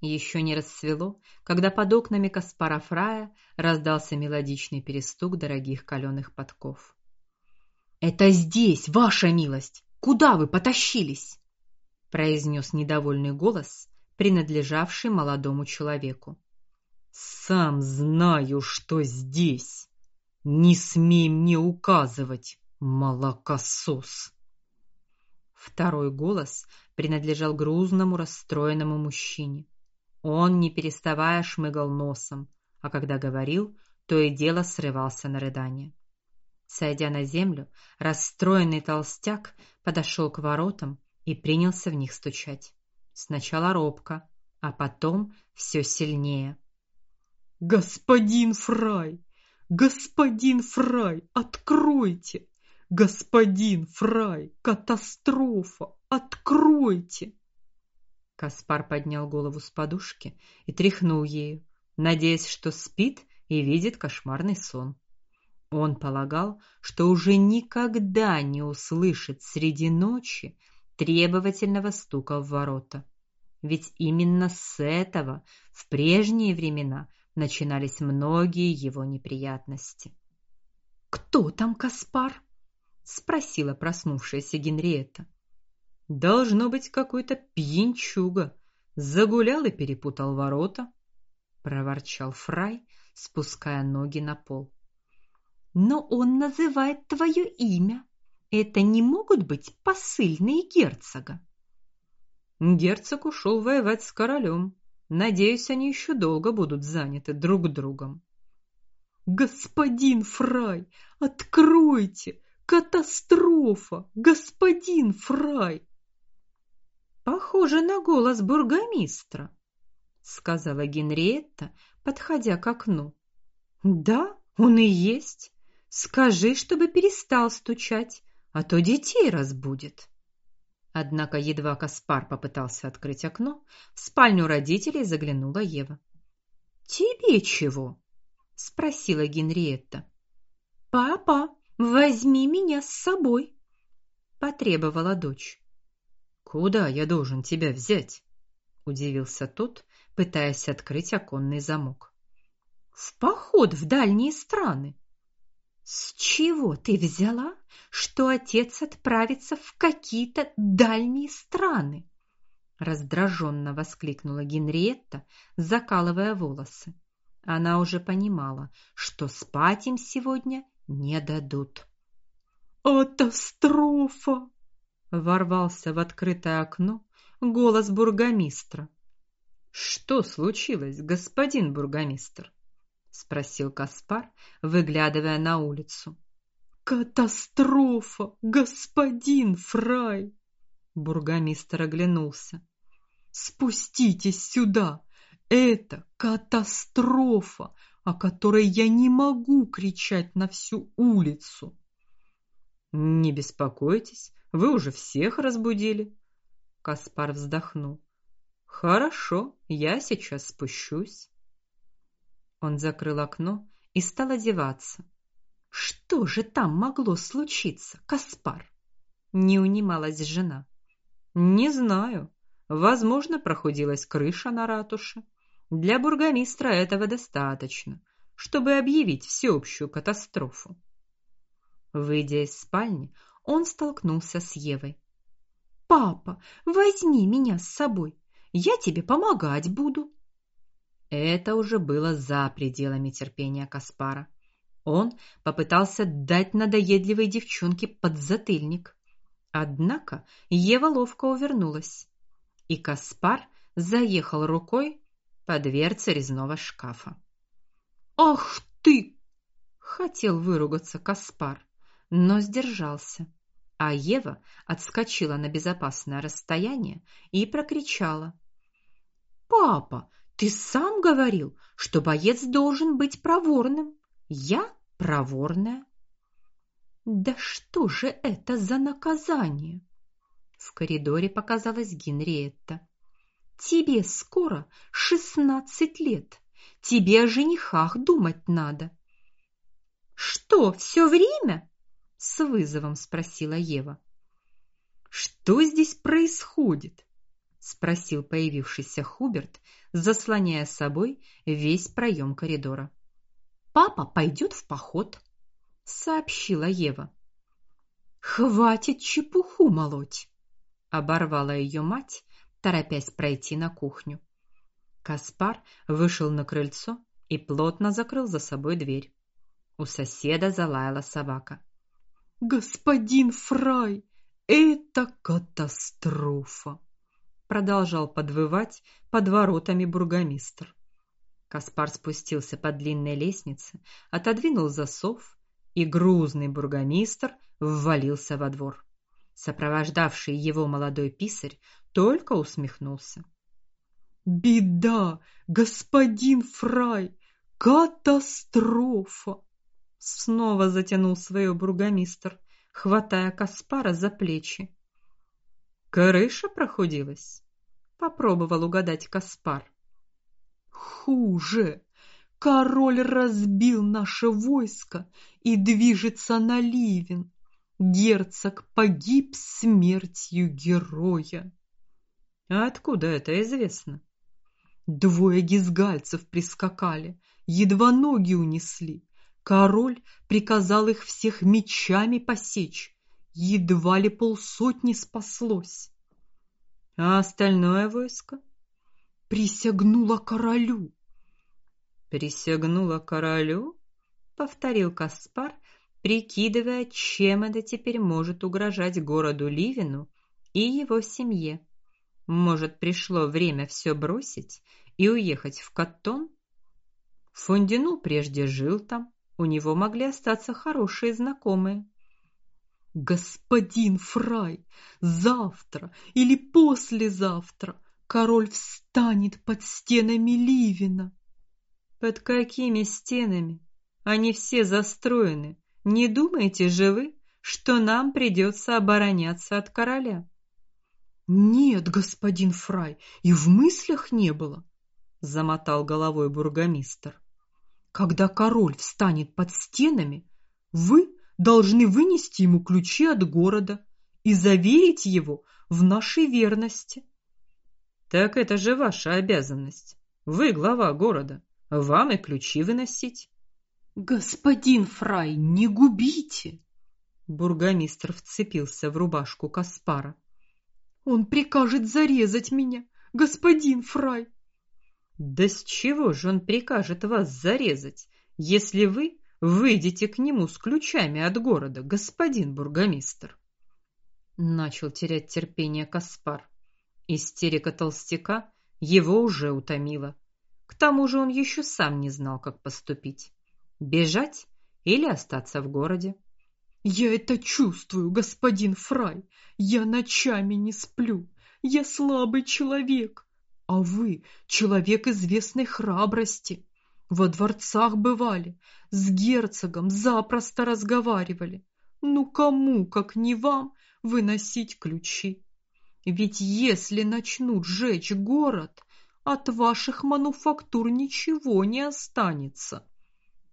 Еще не рассвело, когда под окнами Каспара Фрая раздался мелодичный перестук дорогих каленых подков. Это здесь, ваша милость. Куда вы потащились? произнес недовольный голос, принадлежавший молодому человеку. Сам знаю, что здесь. Не смей мне указывать, молокосос. Второй голос принадлежал грузному, расстроенному мужчине. Он, не переставая, шмыгал носом, а когда говорил, то и дело срывался на рыдание. Сойдя на землю, расстроенный толстяк подошел к воротам и принялся в них стучать. Сначала робко, а потом все сильнее. Господин Фрай, господин Фрай, откройте! Господин Фрай, катастрофа, откройте! Каспар поднял голову с подушки и тряхнул ею, надеясь, что спит и видит кошмарный сон. Он полагал, что уже никогда не услышит среди ночи требовательного стука в ворота. Ведь именно с этого в прежние времена начинались многие его неприятности. Кто там Каспар? спросила проснувшаяся Генриетта. Должно быть какой-то пьянчуга. Загулял и перепутал ворота, проворчал Фрай, спуская ноги на пол. Но он называет твое имя. Это не могут быть посыльные герцога. Герцог ушел воевать с королем. Надеюсь, они еще долго будут заняты друг другом. Господин Фрай, откройте! Катастрофа! Господин Фрай! Похоже на голос бургомистра, сказала Генриетта, подходя к окну. Да, он и есть. Скажи, чтобы перестал стучать, а то детей разбудит. Однако едва Каспар попытался открыть окно, в спальню родителей заглянула Ева. Тебе чего? спросила Генриетта. Папа, возьми меня с собой, потребовала дочь. Куда я должен тебя взять? удивился тот, пытаясь открыть оконный замок. В поход в дальние страны. С чего ты взяла, что отец отправится в какие-то дальние страны? раздраженно воскликнула Генриетта, закалывая волосы. Она уже понимала, что спать им сегодня не дадут. Катастрофа! Ворвался в открытое окно голос бургомистра. Что случилось, господин бургомистр? спросил Каспар, выглядывая на улицу. Катастрофа, господин Фрай. Бургомистр оглянулся. Спуститесь сюда. Это катастрофа, о которой я не могу кричать на всю улицу. Не беспокойтесь, вы уже всех разбудили. Каспар вздохнул. Хорошо, я сейчас спущусь. Он закрыл окно и стал одеваться. Что же там могло случиться, Каспар? Не унималась жена. Не знаю. Возможно, прохудилась крыша на ратуше. Для бургомистра этого достаточно, чтобы объявить всеобщую катастрофу. Выйдя из спальни, он столкнулся с Евой. Папа, возьми меня с собой. Я тебе помогать буду. Это уже было за пределами терпения Каспара. Он попытался дать надоедливой девчонке подзатыльник. Однако Ева ловко увернулась, и Каспар заехал рукой по дверце резного шкафа. "Ах ты!" хотел выругаться Каспар, но сдержался. А Ева отскочила на безопасное расстояние и прокричала: "Папа, ты сам говорил, что боец должен быть проворным. Я проворная". Да что же это за наказание? В коридоре показалась Генриетта. Тебе скоро шестнадцать лет. Тебе о женихах думать надо. Что, все время? С вызовом спросила Ева. Что здесь происходит? спросил появившийся Хуберт, заслоняя собой весь проем коридора. Папа пойдет в поход, сообщила Ева. Хватит чепуху молоть, оборвала ее мать, торопясь пройти на кухню. Каспар вышел на крыльцо и плотно закрыл за собой дверь. У соседа залаяла собака. Господин Фрай, это катастрофа, продолжал подвывать под воротами бургомистр. Каспар спустился по длинной лестнице, отодвинул засов, и грузный бургомистр ввалился во двор. Сопровождавший его молодой писарь только усмехнулся. Беда, господин Фрай, катастрофа. Снова затянул свое бургомистр, хватая Каспара за плечи. Крыша прохудилась. Попробовал угадать Каспар. Хуже. Король разбил наше войско и движется на Ливен. Герцог погиб смертью героя. А откуда это известно? Двое гизгальцев прискакали, едва ноги унесли. Король приказал их всех мечами посечь. Едва ли полсотни спаслось. А остальное войско присягнуло королю. Присягнуло королю? повторил Каспар, прикидывая, чем это теперь может угрожать городу Ливину и его семье. Может, пришло время все бросить и уехать в Каттон? Фондину прежде жил там, у него могли остаться хорошие знакомые. Господин Фрай, завтра или послезавтра король встанет под стенами Ливина. Под какими стенами? Они все застроены. Не думаете же вы, что нам придется обороняться от короля? Нет, господин Фрай, и в мыслях не было, замотал головой бургомистр. Когда король встанет под стенами, вы должны вынести ему ключи от города и заверить его в нашей верности. Так это же ваша обязанность. Вы глава города, вам и ключи выносить. Господин Фрай, не губите. Бургомистр вцепился в рубашку Каспара. Он прикажет зарезать меня, господин Фрай. Да с чего же он прикажет вас зарезать, если вы выйдете к нему с ключами от города, господин бургомистр? Начал терять терпение Каспар. Истерика толстяка его уже утомила. К тому же он еще сам не знал, как поступить: бежать или остаться в городе. Я это чувствую, господин Фрай. Я ночами не сплю. Я слабый человек, а вы человек известной храбрости. Во дворцах бывали, с герцогом запросто разговаривали. Ну кому, как не вам, выносить ключи? Ведь если начнут жечь город, от ваших мануфактур ничего не останется.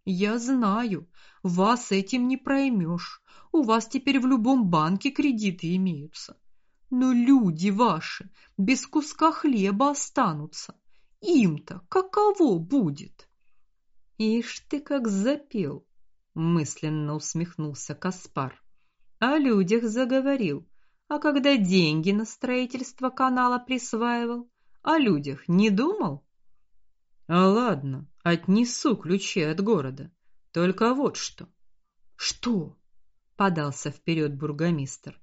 Я знаю, вас этим не проймешь. У вас теперь в любом банке кредиты имеются. Но люди ваши без куска хлеба останутся. Им-то каково будет? Ишь ты как запел, мысленно усмехнулся Каспар. О людях заговорил. А когда деньги на строительство канала присваивал, о людях не думал? А ладно, отнесу ключи от города. Только вот что. Что? подался вперед бургомистр.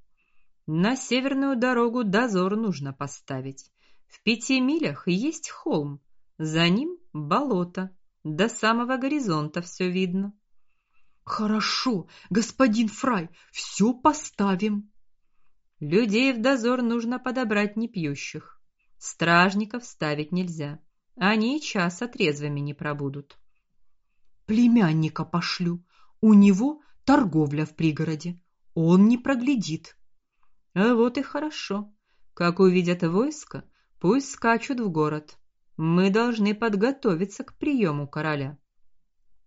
На северную дорогу дозор нужно поставить. В пяти милях есть холм, за ним болото, до самого горизонта все видно. Хорошо, господин Фрай, все поставим. Людей в дозор нужно подобрать не пьющих. Стражников ставить нельзя. Они час отрезвыми не пробудут. Племянника пошлю. У него торговля в пригороде. Он не проглядит. А вот и хорошо. Как увидят войско, пусть скачут в город. Мы должны подготовиться к приему короля.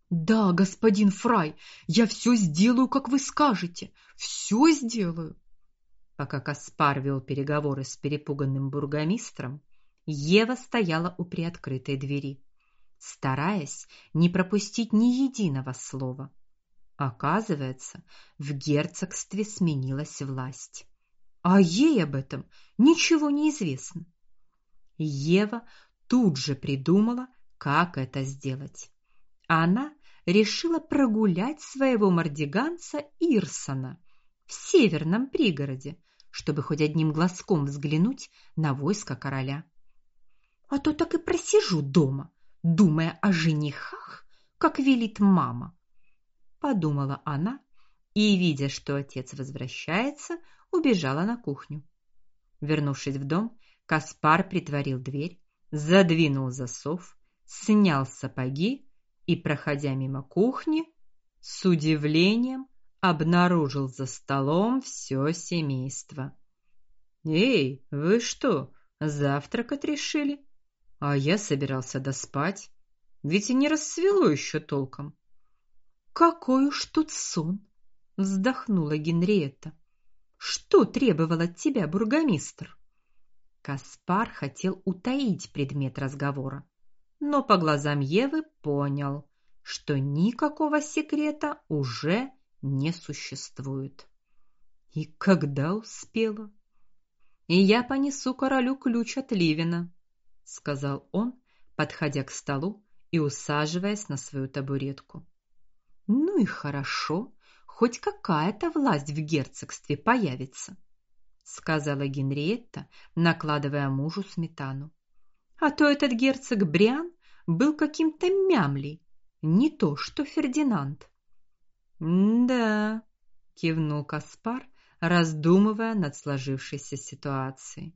Да, господин Фрай, я все сделаю, как вы скажете. Все сделаю. Пока Каспар вел переговоры с перепуганным бургомистром, Ева стояла у приоткрытой двери, стараясь не пропустить ни единого слова. Оказывается, в герцогстве сменилась власть. А ей об этом ничего не известно. Ева тут же придумала, как это сделать. Она решила прогулять своего мордиганца Ирсона в северном пригороде, чтобы хоть одним глазком взглянуть на войско короля. А то так и просижу дома, думая о женихах, как велит мама, подумала она и, видя, что отец возвращается, убежала на кухню. Вернувшись в дом, Каспар притворил дверь, задвинул засов, снял сапоги и, проходя мимо кухни, с удивлением обнаружил за столом все семейство. Эй, вы что, завтракать решили? А я собирался доспать, ведь и не рассвело еще толком. Какой уж тут сон, вздохнула Генриетта. Что требовал от тебя бургомистр? Каспар хотел утаить предмет разговора, но по глазам Евы понял, что никакого секрета уже не существует. И когда успела? И я понесу королю ключ от Ливина, сказал он, подходя к столу и усаживаясь на свою табуретку. Ну и хорошо, хоть какая-то власть в герцогстве появится, сказала Генриетта, накладывая мужу сметану. А то этот герцог Бриан был каким-то мямлей, не то что Фердинанд. "Да", кивнул Каспар, раздумывая над сложившейся ситуацией.